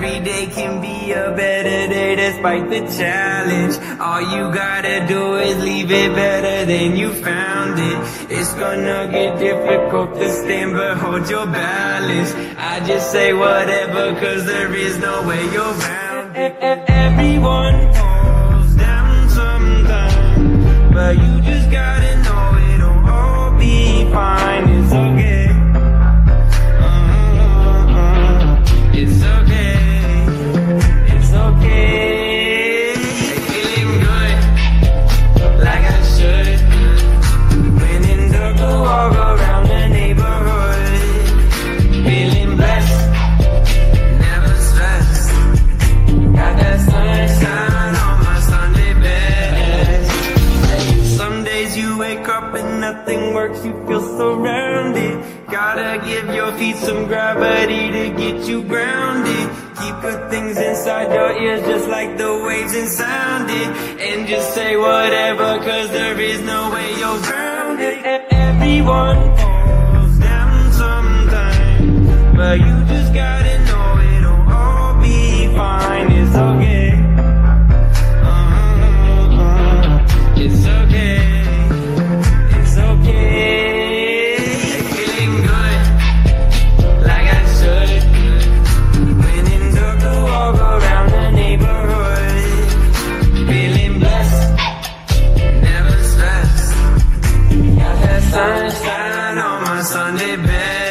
Every day can be a better day despite the challenge. All you gotta do is leave it better than you found it. It's gonna get difficult to stand, but hold your balance. I just say whatever, cause there is no way you're bound. it. Everyone nothing works, you feel surrounded. Gotta give your feet some gravity to get you grounded. Keep good things inside your ears just like the waves and sound it. And just say whatever, cause there is no way you're grounded. Everyone Sunday bed.